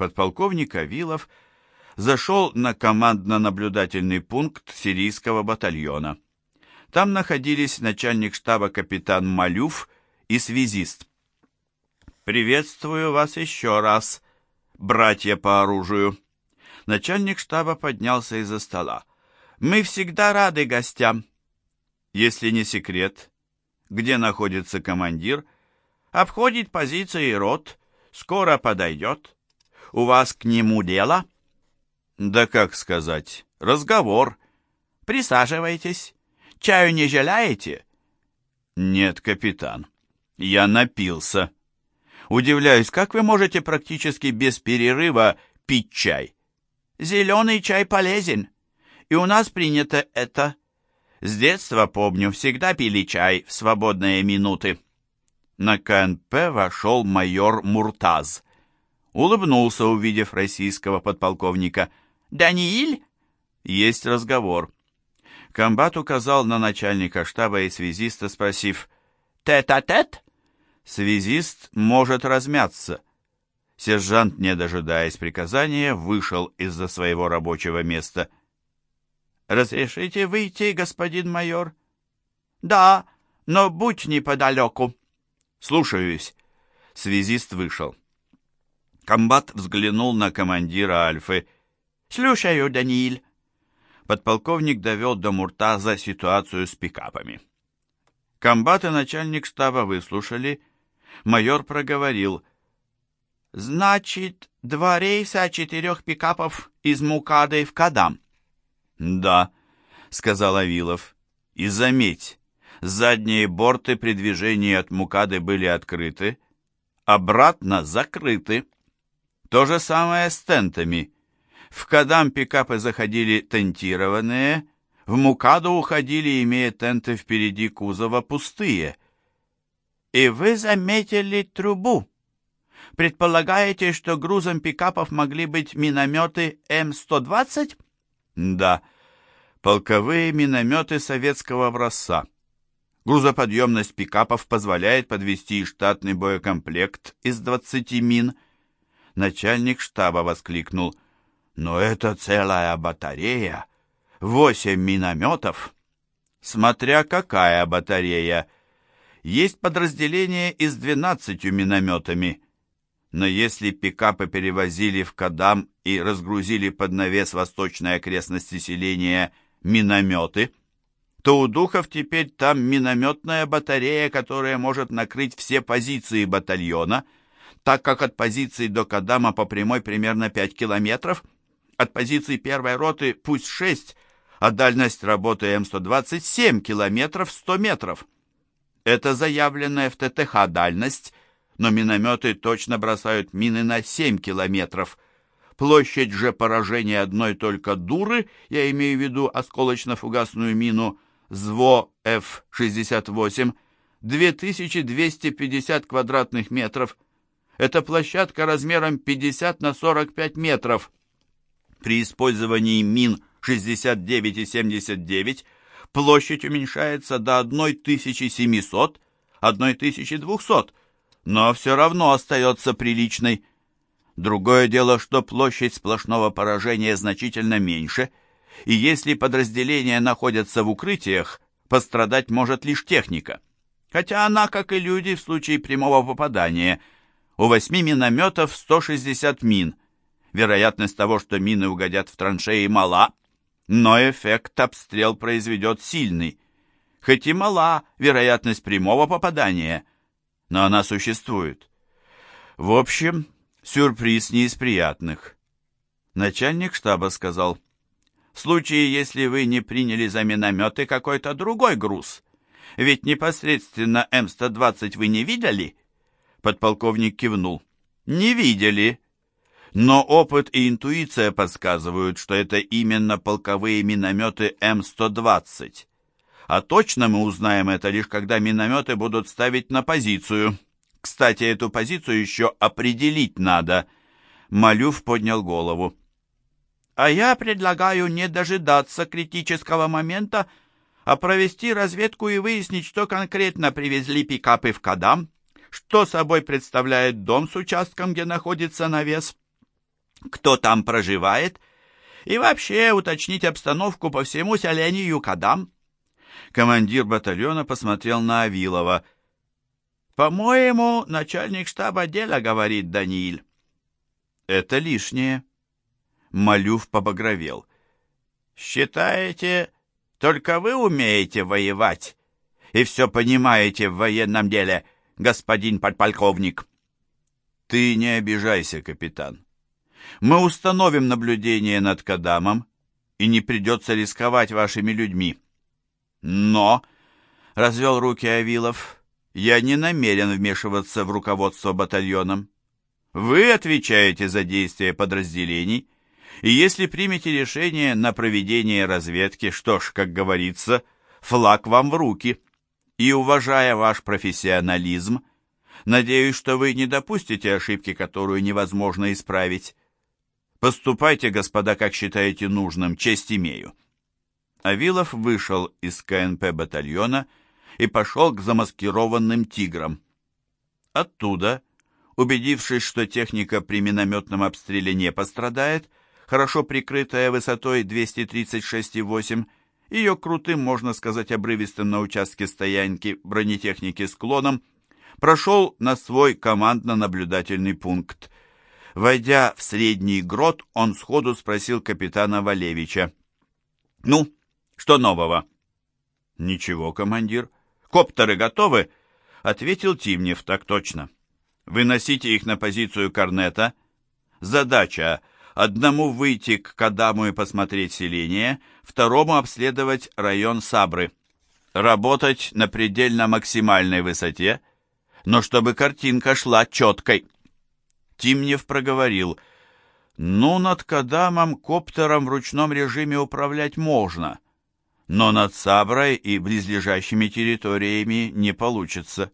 подполковник Авилов зашел на командно-наблюдательный пункт сирийского батальона. Там находились начальник штаба капитан Малюф и связист. «Приветствую вас еще раз, братья по оружию». Начальник штаба поднялся из-за стола. «Мы всегда рады гостям. Если не секрет, где находится командир, обходит позиции рот, скоро подойдет. У вас к нему дело?» «Да как сказать, разговор. Присаживайтесь. Чаю не желаете?» «Нет, капитан, я напился. Удивляюсь, как вы можете практически без перерыва пить чай?» «Зеленый чай полезен, и у нас принято это. С детства, помню, всегда пили чай в свободные минуты». На КНП вошел майор Муртаз. Улыбнулся, увидев российского подполковника. «Данииль?» «Есть разговор». Комбат указал на начальника штаба и связиста, спросив «Тет-а-тет?» Связист может размяться. Сержант, не дожидаясь приказания, вышел из-за своего рабочего места. «Разрешите выйти, господин майор?» «Да, но будь неподалеку». «Слушаюсь». Связист вышел. Комбат взглянул на командира Альфы. «Слушаю, Данииль». Подполковник довел до Муртаза ситуацию с пикапами. Комбат и начальник штаба выслушали. Майор проговорил. «Значит, два рейса четырех пикапов из Мукады в Кадам?» «Да», — сказал Авилов. «И заметь, задние борты при движении от Мукады были открыты, обратно закрыты. То же самое с тентами. В Кадам пикапы заходили тентированные, в Мукаду уходили, имея тенты впереди кузова пустые. И вы заметили трубу. Предполагаете, что грузом пикапов могли быть минометы М-120? Да, полковые минометы советского образца. Грузоподъемность пикапов позволяет подвести штатный боекомплект из 20 мин. Начальник штаба воскликнул – но это целая батарея, восемь минометов. Смотря какая батарея. Есть подразделение и с двенадцатью минометами. Но если пикапы перевозили в Кадам и разгрузили под навес восточной окрестности селения минометы, то у духов теперь там минометная батарея, которая может накрыть все позиции батальона, так как от позиции до Кадама по прямой примерно 5 километров – от позиции первой роты пусть 6, а дальность работы М-120 7 километров 100 метров. Это заявленная в ТТХ дальность, но минометы точно бросают мины на 7 километров. Площадь же поражения одной только дуры, я имею в виду осколочно-фугасную мину ЗВО F-68, 2250 квадратных метров. Это площадка размером 50 на 45 метров. При использовании мин 69 и 79 площадь уменьшается до 1700, 1200, но все равно остается приличной. Другое дело, что площадь сплошного поражения значительно меньше, и если подразделения находятся в укрытиях, пострадать может лишь техника. Хотя она, как и люди, в случае прямого попадания, у восьми минометов 160 мин, вероятность того, что мины угодят в траншеи, мала, но эффект обстрел произведет сильный. Хоть и мала вероятность прямого попадания, но она существует. В общем, сюрприз не из приятных. Начальник штаба сказал, в случае, если вы не приняли за минометы какой-то другой груз, ведь непосредственно М-120 вы не видели? Подполковник кивнул. Не видели, но опыт и интуиция подсказывают, что это именно полковые минометы М-120. А точно мы узнаем это лишь когда минометы будут ставить на позицию. Кстати, эту позицию еще определить надо. Малюв поднял голову. А я предлагаю не дожидаться критического момента, а провести разведку и выяснить, что конкретно привезли пикапы в Кадам, что собой представляет дом с участком, где находится навес, кто там проживает, и вообще уточнить обстановку по всему селению Кадам. Командир батальона посмотрел на Авилова. «По-моему, начальник штаба дела говорит Данииль». «Это лишнее». Малюв побагровел. «Считаете, только вы умеете воевать и все понимаете в военном деле, господин подполковник?» «Ты не обижайся, капитан. Мы установим наблюдение над Кадамом, и не придется рисковать вашими людьми. Но, — развел руки Авилов, — я не намерен вмешиваться в руководство батальоном. Вы отвечаете за действия подразделений, и если примете решение на проведение разведки, что ж, как говорится, флаг вам в руки. И, уважая ваш профессионализм, надеюсь, что вы не допустите ошибки, которую невозможно исправить. Поступайте, господа, как считаете нужным, честь имею. Авилов вышел из КНП батальона и пошел к замаскированным тиграм. Оттуда, убедившись, что техника при минометном обстреле не пострадает, хорошо прикрытая высотой 236,8, ее крутым, можно сказать, обрывистым на участке стоянки бронетехники склоном, прошел на свой командно-наблюдательный пункт. Войдя в средний грот, он сходу спросил капитана Валевича. «Ну, что нового?» «Ничего, командир. Коптеры готовы?» Ответил Тимнев, так точно. «Выносите их на позицию корнета. Задача — одному выйти к Кадаму и посмотреть селение, второму обследовать район Сабры. Работать на предельно максимальной высоте, но чтобы картинка шла четкой». Тимнев проговорил. «Ну, над Кадамом коптером в ручном режиме управлять можно, но над Саброй и близлежащими территориями не получится.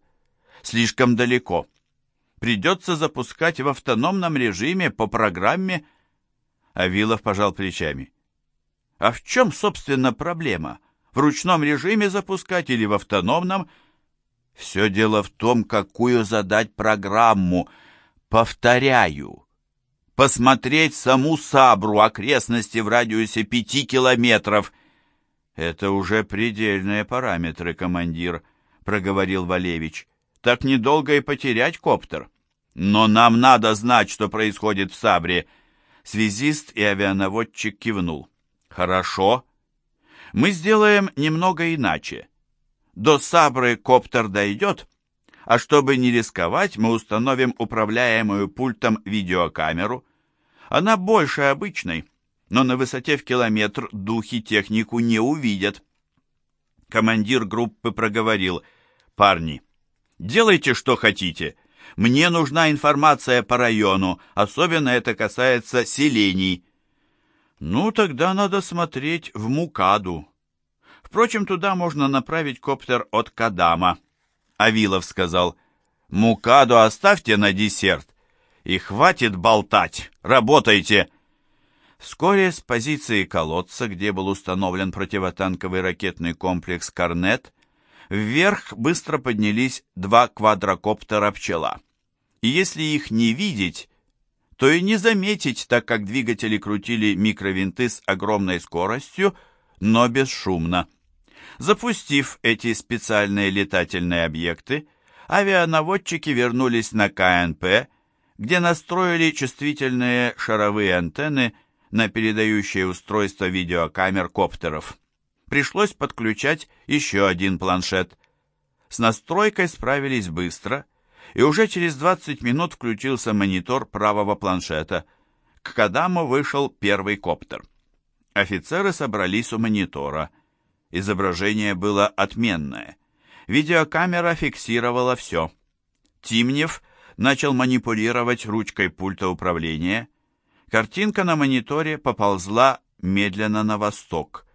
Слишком далеко. Придется запускать в автономном режиме по программе...» Авилов пожал плечами. «А в чем, собственно, проблема? В ручном режиме запускать или в автономном?» «Все дело в том, какую задать программу», Повторяю, посмотреть саму Сабру, окрестности в радиусе пяти километров. Это уже предельные параметры, командир, проговорил Валевич. Так недолго и потерять коптер. Но нам надо знать, что происходит в Сабре. Связист и авианаводчик кивнул. Хорошо. Мы сделаем немного иначе. До Сабры коптер дойдет, а чтобы не рисковать, мы установим управляемую пультом видеокамеру. Она больше обычной, но на высоте в километр духи технику не увидят. Командир группы проговорил, «Парни, делайте, что хотите. Мне нужна информация по району, особенно это касается селений». «Ну, тогда надо смотреть в Мукаду. Впрочем, туда можно направить коптер от Кадама». Авилов сказал, «Мукаду оставьте на десерт, и хватит болтать, работайте!» Вскоре с позиции колодца, где был установлен противотанковый ракетный комплекс «Корнет», вверх быстро поднялись два квадрокоптера «Пчела». И если их не видеть, то и не заметить, так как двигатели крутили микровинты с огромной скоростью, но бесшумно. Запустив эти специальные летательные объекты, авианаводчики вернулись на КНП, где настроили чувствительные шаровые антенны на передающее устройство видеокамер коптеров. Пришлось подключать еще один планшет. С настройкой справились быстро, и уже через 20 минут включился монитор правого планшета. К Кадаму вышел первый коптер. Офицеры собрались у монитора – Изображение было отменное. Видеокамера фиксировала все. Тимнев начал манипулировать ручкой пульта управления. Картинка на мониторе поползла медленно на восток.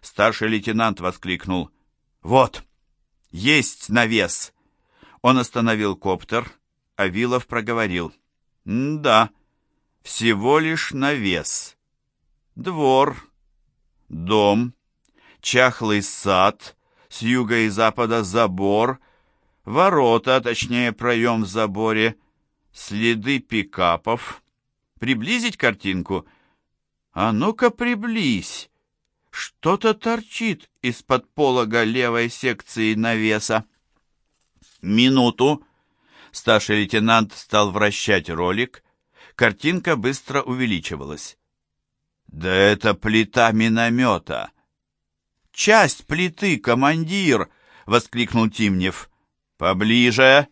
Старший лейтенант воскликнул. «Вот! Есть навес!» Он остановил коптер, а Вилов проговорил. «Да, всего лишь навес. Двор, дом, чахлый сад, с юга и запада забор, ворота, точнее проем в заборе, следы пикапов. Приблизить картинку? А ну-ка приблизь. Что-то торчит из-под полога левой секции навеса. Минуту. Старший лейтенант стал вращать ролик. Картинка быстро увеличивалась. Да это плита миномета. Часть плиты, командир! Воскликнул Тимнев. Поближе.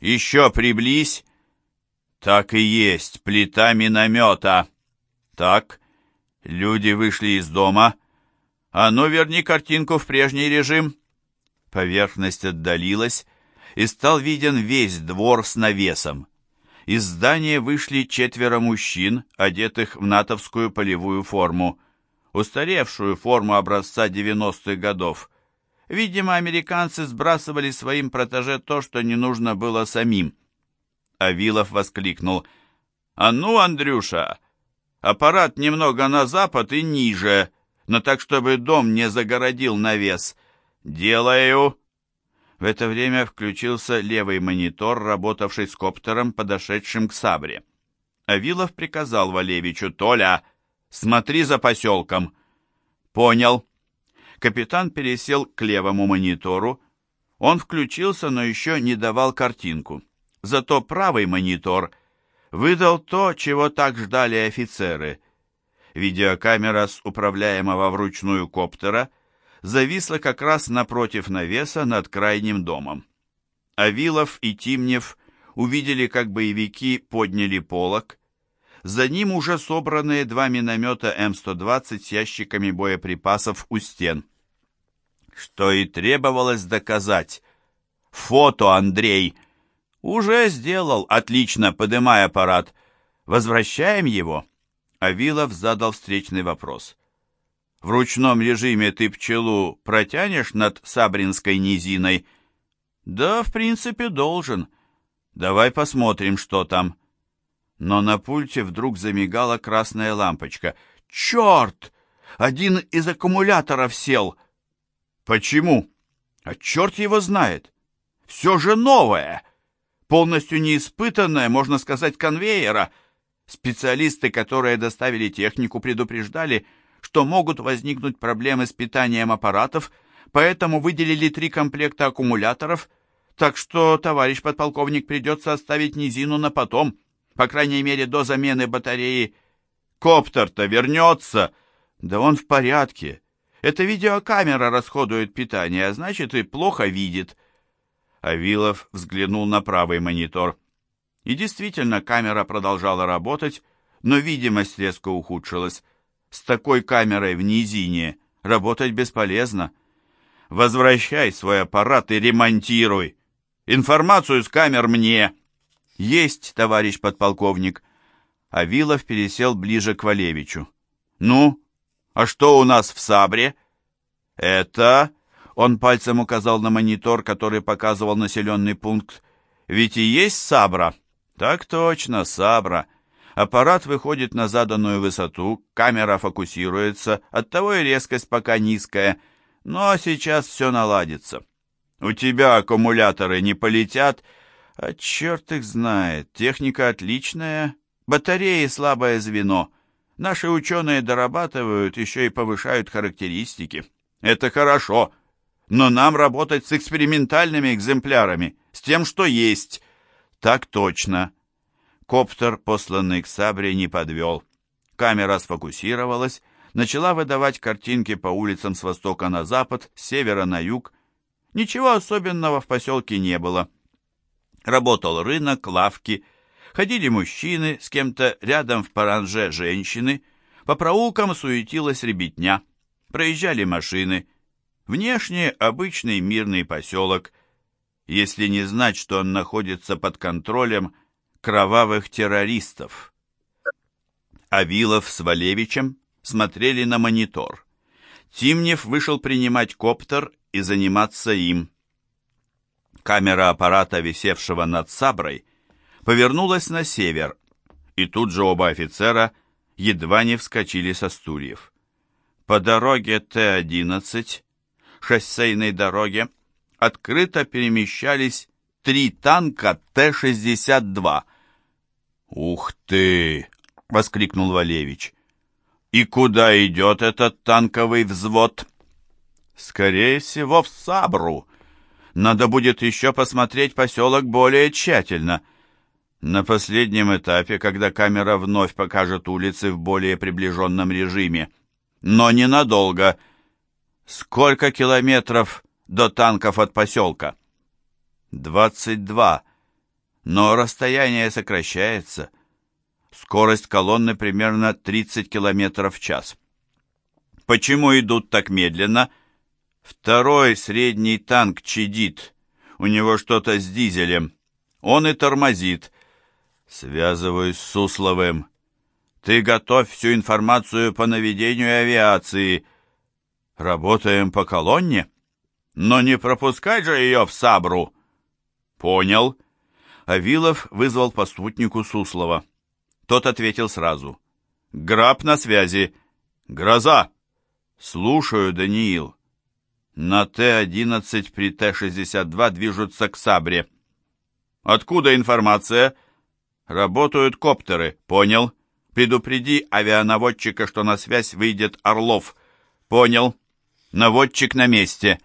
Еще приблизь. Так и есть, плита миномета. Так, люди вышли из дома. А ну, верни картинку в прежний режим. Поверхность отдалилась, и стал виден весь двор с навесом. Из здания вышли четверо мужчин, одетых в натовскую полевую форму, устаревшую форму образца 90-х годов. Видимо, американцы сбрасывали своим протеже то, что не нужно было самим. Авилов воскликнул. «А ну, Андрюша, аппарат немного на запад и ниже, но так, чтобы дом не загородил навес. Делаю!» В это время включился левый монитор, работавший с коптером, подошедшим к Сабре. Авилов приказал Валевичу, «Толя, смотри за поселком». «Понял». Капитан пересел к левому монитору. Он включился, но еще не давал картинку. Зато правый монитор выдал то, чего так ждали офицеры. Видеокамера с управляемого вручную коптера — зависла как раз напротив навеса над крайним домом. Авилов и Тимнев увидели, как боевики подняли полог. За ним уже собранные два миномета М-120 с ящиками боеприпасов у стен. Что и требовалось доказать. Фото, Андрей! Уже сделал, отлично, подымай аппарат. Возвращаем его? Авилов задал встречный вопрос. В ручном режиме ты пчелу протянешь над Сабринской низиной? Да, в принципе, должен. Давай посмотрим, что там. Но на пульте вдруг замигала красная лампочка. Черт! Один из аккумуляторов сел. Почему? А черт его знает. Все же новое. Полностью неиспытанное, можно сказать, конвейера. Специалисты, которые доставили технику, предупреждали, что могут возникнуть проблемы с питанием аппаратов, поэтому выделили три комплекта аккумуляторов, так что, товарищ подполковник, придется оставить низину на потом, по крайней мере, до замены батареи. Коптер-то вернется. Да он в порядке. Эта видеокамера расходует питание, а значит и плохо видит. Авилов взглянул на правый монитор. И действительно, камера продолжала работать, но видимость резко ухудшилась. С такой камерой в низине работать бесполезно. Возвращай свой аппарат и ремонтируй. Информацию с камер мне. Есть, товарищ подполковник. Авилов пересел ближе к Валевичу. Ну, а что у нас в Сабре? Это... Он пальцем указал на монитор, который показывал населенный пункт. Ведь и есть Сабра. Так точно, Сабра. Аппарат выходит на заданную высоту, камера фокусируется, оттого и резкость пока низкая, но сейчас все наладится. У тебя аккумуляторы не полетят, а черт их знает, техника отличная, батареи слабое звено. Наши ученые дорабатывают, еще и повышают характеристики. Это хорошо, но нам работать с экспериментальными экземплярами, с тем, что есть. Так точно. Коптер, посланный к Сабре, не подвел. Камера сфокусировалась, начала выдавать картинки по улицам с востока на запад, с севера на юг. Ничего особенного в поселке не было. Работал рынок, лавки, ходили мужчины, с кем-то рядом в паранже женщины, по проулкам суетилась ребятня, проезжали машины. Внешне обычный мирный поселок. Если не знать, что он находится под контролем кровавых террористов. Авилов с Валевичем смотрели на монитор. Тимнев вышел принимать коптер и заниматься им. Камера аппарата, висевшего над Саброй, повернулась на север, и тут же оба офицера едва не вскочили со стульев. По дороге Т-11, шоссейной дороге, открыто перемещались три танка Т-62, «Ух ты! воскликнул Валевич. «И куда идет этот танковый взвод?» «Скорее всего, в Сабру. Надо будет еще посмотреть поселок более тщательно». На последнем этапе, когда камера вновь покажет улицы в более приближенном режиме. Но ненадолго. Сколько километров до танков от поселка? Двадцать два. Но расстояние сокращается. Скорость колонны примерно 30 километров в час. Почему идут так медленно? Второй средний танк чадит. У него что-то с дизелем. Он и тормозит. Связываюсь с Сусловым. Ты готовь всю информацию по наведению авиации. Работаем по колонне? Но не пропускать же ее в Сабру. Понял. Авилов вызвал по спутнику Суслова. Тот ответил сразу. «Граб на связи. Гроза!» «Слушаю, Даниил». На Т-11 при Т-62 движутся к Сабре. «Откуда информация?» «Работают коптеры, понял. Предупреди авианаводчика, что на связь выйдет Орлов. Понял. Наводчик на месте».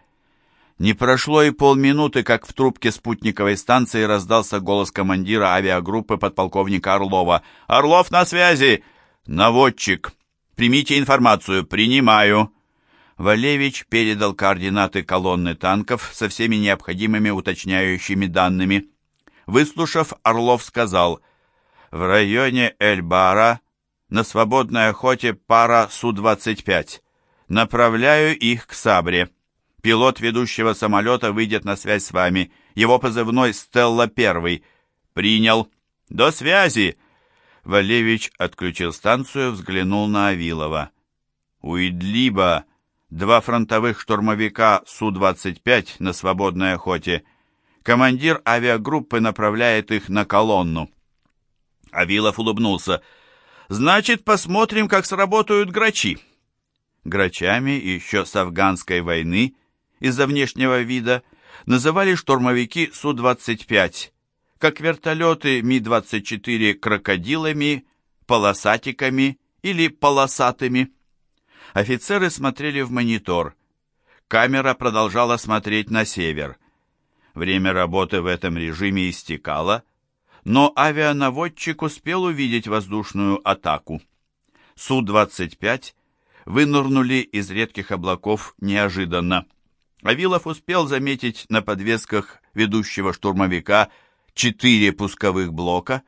Не прошло и полминуты, как в трубке спутниковой станции раздался голос командира авиагруппы подполковника Орлова. «Орлов на связи! Наводчик! Примите информацию! Принимаю!» Валевич передал координаты колонны танков со всеми необходимыми уточняющими данными. Выслушав, Орлов сказал, «В районе Эльбара на свободной охоте пара Су-25. Направляю их к Сабре». Пилот ведущего самолета выйдет на связь с вами. Его позывной «Стелла-1». Принял. До связи!» Валевич отключил станцию, взглянул на Авилова. У Идлиба два фронтовых штурмовика Су-25 на свободной охоте. Командир авиагруппы направляет их на колонну. Авилов улыбнулся. «Значит, посмотрим, как сработают грачи». Грачами еще с афганской войны из-за внешнего вида называли штурмовики Су-25, как вертолеты Ми-24 крокодилами, полосатиками или полосатыми. Офицеры смотрели в монитор. Камера продолжала смотреть на север. Время работы в этом режиме истекало, но авианаводчик успел увидеть воздушную атаку. Су-25 вынырнули из редких облаков неожиданно. Авилов успел заметить на подвесках ведущего штурмовика четыре пусковых блока,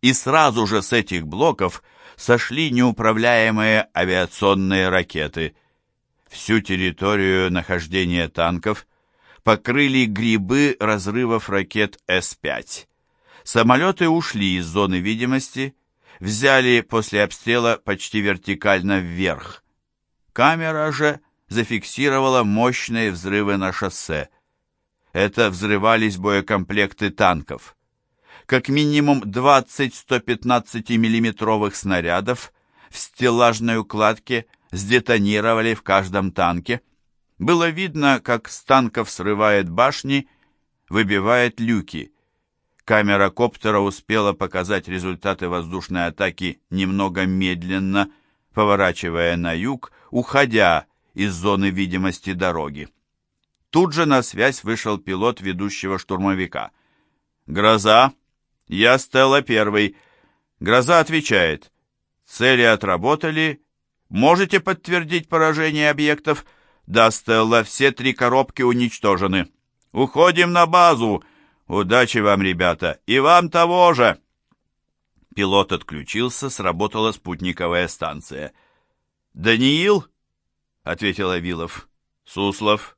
и сразу же с этих блоков сошли неуправляемые авиационные ракеты. Всю территорию нахождения танков покрыли грибы разрывов ракет С-5. Самолеты ушли из зоны видимости, взяли после обстрела почти вертикально вверх. Камера же зафиксировала мощные взрывы на шоссе. Это взрывались боекомплекты танков. Как минимум 20 115 миллиметровых снарядов в стеллажной укладке сдетонировали в каждом танке. Было видно, как с танков срывает башни, выбивает люки. Камера коптера успела показать результаты воздушной атаки немного медленно, поворачивая на юг, уходя из зоны видимости дороги. Тут же на связь вышел пилот ведущего штурмовика. «Гроза! Я Стелла первый!» Гроза отвечает. «Цели отработали. Можете подтвердить поражение объектов?» «Да, Стелла, все три коробки уничтожены. Уходим на базу. Удачи вам, ребята, и вам того же!» Пилот отключился, сработала спутниковая станция. «Даниил?» — ответил Авилов. «Суслов.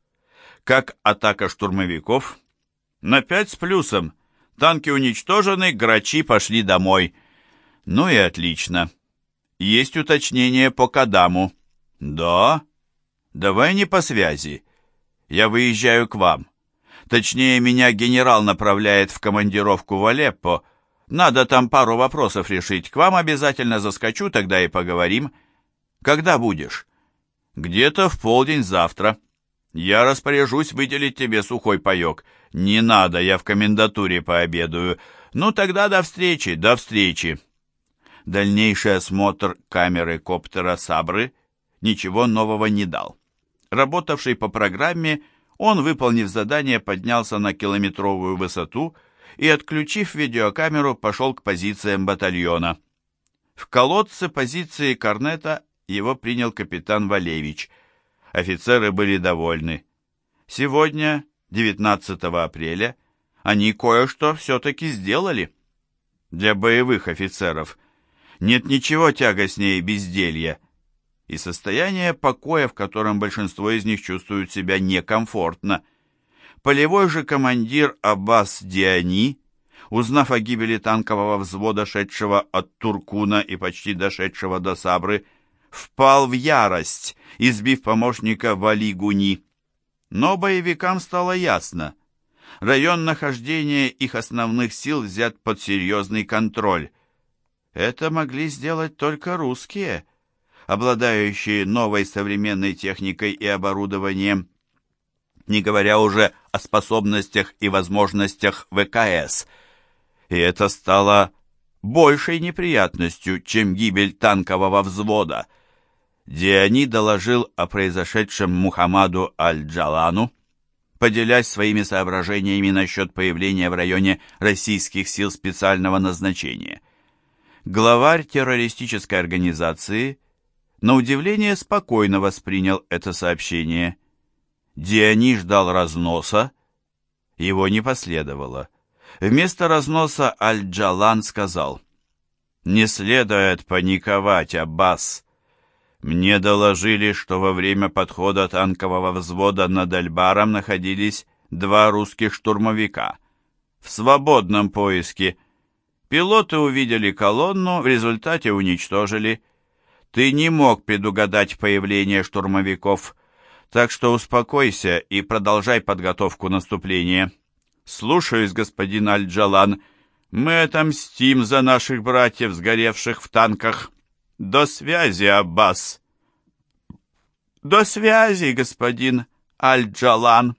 Как атака штурмовиков?» «На пять с плюсом. Танки уничтожены, грачи пошли домой». «Ну и отлично. Есть уточнение по Кадаму». «Да? Давай не по связи. Я выезжаю к вам. Точнее, меня генерал направляет в командировку в Алеппо. Надо там пару вопросов решить. К вам обязательно заскочу, тогда и поговорим. Когда будешь?» Где-то в полдень завтра. Я распоряжусь выделить тебе сухой паек. Не надо, я в комендатуре пообедаю. Ну тогда до встречи, до встречи. Дальнейший осмотр камеры коптера «Сабры» ничего нового не дал. Работавший по программе, он, выполнив задание, поднялся на километровую высоту и, отключив видеокамеру, пошел к позициям батальона. В колодце позиции корнета его принял капитан Валевич. Офицеры были довольны. Сегодня, 19 апреля, они кое-что все-таки сделали. Для боевых офицеров нет ничего тягостнее безделья и состояние покоя, в котором большинство из них чувствуют себя некомфортно. Полевой же командир Аббас Диани, узнав о гибели танкового взвода, шедшего от Туркуна и почти дошедшего до Сабры, впал в ярость, избив помощника Вали Гуни. Но боевикам стало ясно. Район нахождения их основных сил взят под серьезный контроль. Это могли сделать только русские, обладающие новой современной техникой и оборудованием, не говоря уже о способностях и возможностях ВКС. И это стало большей неприятностью, чем гибель танкового взвода – Диани доложил о произошедшем Мухаммаду Аль-Джалану, поделясь своими соображениями насчет появления в районе российских сил специального назначения. Главарь террористической организации на удивление спокойно воспринял это сообщение. Диани ждал разноса, его не последовало. Вместо разноса Аль-Джалан сказал, «Не следует паниковать, Аббас. Мне доложили, что во время подхода танкового взвода над Альбаром находились два русских штурмовика. В свободном поиске. Пилоты увидели колонну, в результате уничтожили. Ты не мог предугадать появление штурмовиков, так что успокойся и продолжай подготовку наступления. Слушаюсь, господин Аль-Джалан. Мы отомстим за наших братьев, сгоревших в танках. «До связи, Аббас!» «До связи, господин Аль-Джалан!»